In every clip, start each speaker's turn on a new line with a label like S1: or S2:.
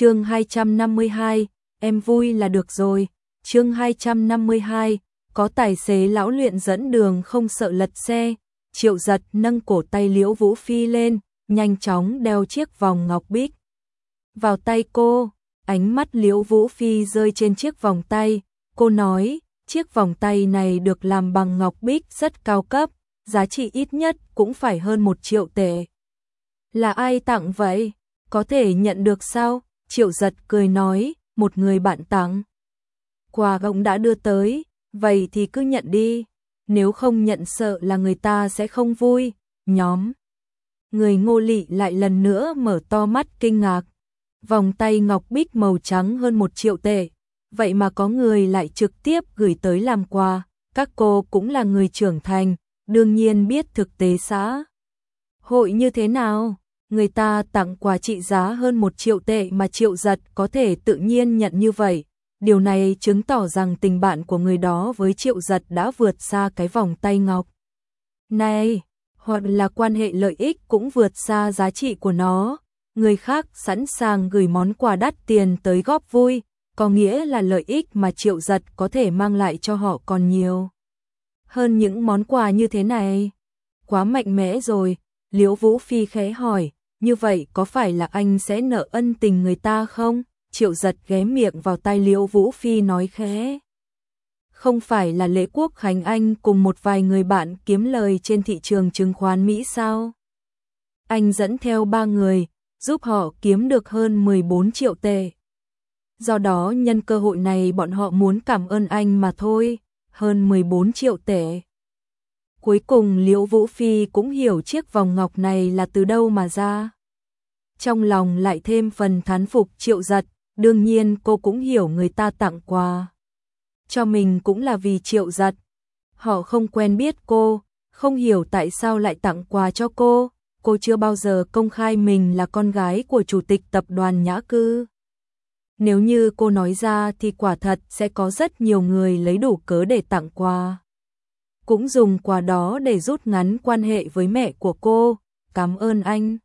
S1: chương 252, em vui là được rồi. chương 252, có tài xế lão luyện dẫn đường không sợ lật xe. Triệu giật nâng cổ tay Liễu Vũ Phi lên, nhanh chóng đeo chiếc vòng ngọc bích. Vào tay cô, ánh mắt Liễu Vũ Phi rơi trên chiếc vòng tay. Cô nói, chiếc vòng tay này được làm bằng ngọc bích rất cao cấp, giá trị ít nhất cũng phải hơn một triệu tệ. Là ai tặng vậy? Có thể nhận được sao? Triệu giật cười nói, một người bạn tặng. Quà gọng đã đưa tới, vậy thì cứ nhận đi, nếu không nhận sợ là người ta sẽ không vui, nhóm. Người ngô lị lại lần nữa mở to mắt kinh ngạc. Vòng tay ngọc bích màu trắng hơn một triệu tệ, vậy mà có người lại trực tiếp gửi tới làm quà, các cô cũng là người trưởng thành, đương nhiên biết thực tế xã. Hội như thế nào? Người ta tặng quà trị giá hơn một triệu tệ mà triệu giật có thể tự nhiên nhận như vậy. Điều này chứng tỏ rằng tình bạn của người đó với triệu giật đã vượt xa cái vòng tay ngọc. Này, hoặc là quan hệ lợi ích cũng vượt xa giá trị của nó. Người khác sẵn sàng gửi món quà đắt tiền tới góp vui, có nghĩa là lợi ích mà triệu giật có thể mang lại cho họ còn nhiều. Hơn những món quà như thế này. Quá mạnh mẽ rồi, Liễu Vũ Phi khẽ hỏi, như vậy có phải là anh sẽ nợ ân tình người ta không? Triệu giật ghé miệng vào tai Liễu Vũ Phi nói khẽ. Không phải là lễ quốc khánh anh cùng một vài người bạn kiếm lời trên thị trường chứng khoán Mỹ sao? Anh dẫn theo ba người, giúp họ kiếm được hơn 14 triệu tệ. Do đó nhân cơ hội này bọn họ muốn cảm ơn anh mà thôi, hơn 14 triệu tệ. Cuối cùng Liễu Vũ Phi cũng hiểu chiếc vòng ngọc này là từ đâu mà ra. Trong lòng lại thêm phần thán phục triệu giật, đương nhiên cô cũng hiểu người ta tặng quà. Cho mình cũng là vì triệu giật. Họ không quen biết cô, không hiểu tại sao lại tặng quà cho cô. Cô chưa bao giờ công khai mình là con gái của chủ tịch tập đoàn Nhã Cư. Nếu như cô nói ra thì quả thật sẽ có rất nhiều người lấy đủ cớ để tặng quà cũng dùng quà đó để rút ngắn quan hệ với mẹ của cô. Cảm ơn anh.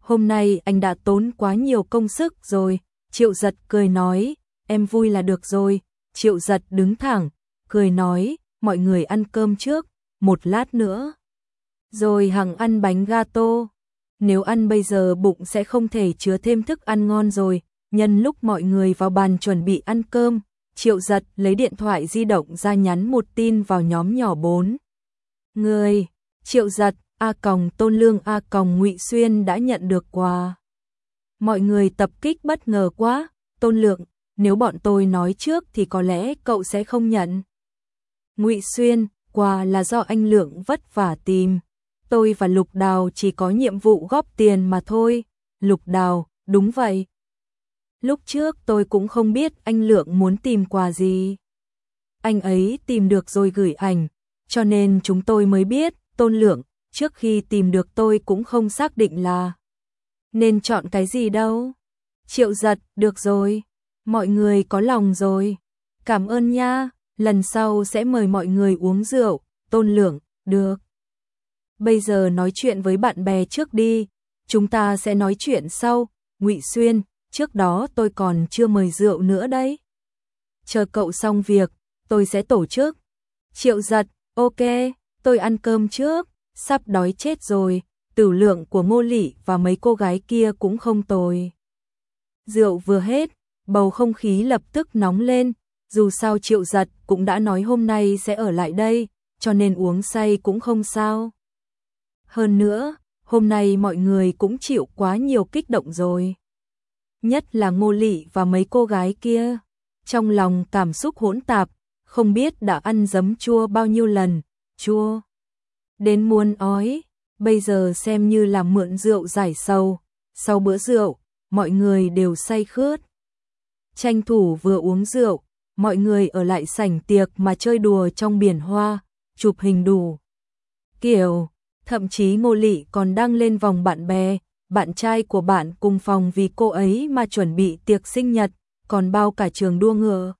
S1: Hôm nay anh đã tốn quá nhiều công sức rồi. Triệu giật cười nói, em vui là được rồi. Triệu giật đứng thẳng, cười nói, mọi người ăn cơm trước, một lát nữa. Rồi hằng ăn bánh gato. Nếu ăn bây giờ bụng sẽ không thể chứa thêm thức ăn ngon rồi. Nhân lúc mọi người vào bàn chuẩn bị ăn cơm, Triệu giật lấy điện thoại di động ra nhắn một tin vào nhóm nhỏ 4. Người, triệu giật, A Còng Tôn Lương A Còng ngụy Xuyên đã nhận được quà. Mọi người tập kích bất ngờ quá, Tôn Lượng, nếu bọn tôi nói trước thì có lẽ cậu sẽ không nhận. ngụy Xuyên, quà là do anh Lượng vất vả tìm. Tôi và Lục Đào chỉ có nhiệm vụ góp tiền mà thôi. Lục Đào, đúng vậy, Lúc trước tôi cũng không biết anh Lượng muốn tìm quà gì. Anh ấy tìm được rồi gửi ảnh, cho nên chúng tôi mới biết, Tôn Lượng, trước khi tìm được tôi cũng không xác định là nên chọn cái gì đâu. Triệu giật, được rồi, mọi người có lòng rồi. Cảm ơn nha, lần sau sẽ mời mọi người uống rượu, Tôn Lượng, được. Bây giờ nói chuyện với bạn bè trước đi, chúng ta sẽ nói chuyện sau. Ngụy Xuyên, trước đó tôi còn chưa mời rượu nữa đấy. Chờ cậu xong việc, tôi sẽ tổ chức. Triệu giật, ok, tôi ăn cơm trước, sắp đói chết rồi, tử lượng của ngô lị và mấy cô gái kia cũng không tồi. Rượu vừa hết, bầu không khí lập tức nóng lên, dù sao triệu giật cũng đã nói hôm nay sẽ ở lại đây, cho nên uống say cũng không sao. Hơn nữa, hôm nay mọi người cũng chịu quá nhiều kích động rồi nhất là Ngô Lị và mấy cô gái kia. Trong lòng cảm xúc hỗn tạp, không biết đã ăn giấm chua bao nhiêu lần, chua. Đến muôn ói, bây giờ xem như là mượn rượu giải sầu. Sau bữa rượu, mọi người đều say khướt. Tranh thủ vừa uống rượu, mọi người ở lại sảnh tiệc mà chơi đùa trong biển hoa, chụp hình đủ. Kiểu, thậm chí Ngô Lị còn đăng lên vòng bạn bè, bạn trai của bạn cùng phòng vì cô ấy mà chuẩn bị tiệc sinh nhật, còn bao cả trường đua ngựa.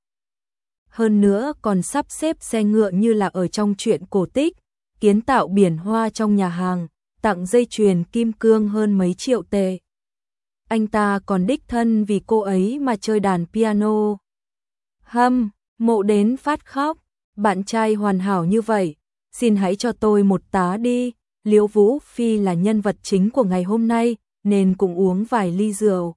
S1: Hơn nữa còn sắp xếp xe ngựa như là ở trong chuyện cổ tích, kiến tạo biển hoa trong nhà hàng, tặng dây chuyền kim cương hơn mấy triệu tệ. anh ta còn đích thân vì cô ấy mà chơi đàn piano. Hâm, mộ đến phát khóc, bạn trai hoàn hảo như vậy, xin hãy cho tôi một tá đi. Liễu Vũ Phi là nhân vật chính của ngày hôm nay, nên cũng uống vài ly rượu.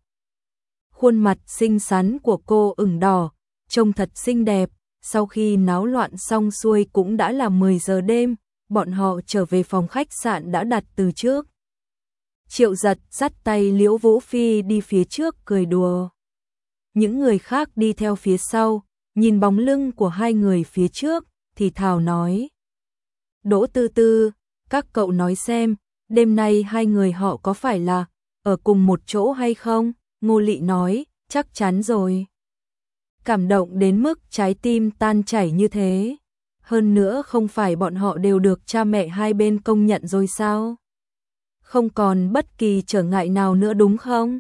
S1: Khuôn mặt xinh xắn của cô ửng đỏ, trông thật xinh đẹp, sau khi náo loạn xong xuôi cũng đã là 10 giờ đêm, bọn họ trở về phòng khách sạn đã đặt từ trước. Triệu giật dắt tay Liễu Vũ Phi đi phía trước cười đùa. Những người khác đi theo phía sau, nhìn bóng lưng của hai người phía trước, thì Thảo nói. Đỗ tư tư, các cậu nói xem, đêm nay hai người họ có phải là ở cùng một chỗ hay không? Ngô Lị nói, chắc chắn rồi. Cảm động đến mức trái tim tan chảy như thế. Hơn nữa không phải bọn họ đều được cha mẹ hai bên công nhận rồi sao? Không còn bất kỳ trở ngại nào nữa đúng không?